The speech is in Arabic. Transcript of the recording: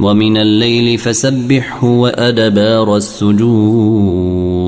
ومن الليل فسبحه وأدبار السجود.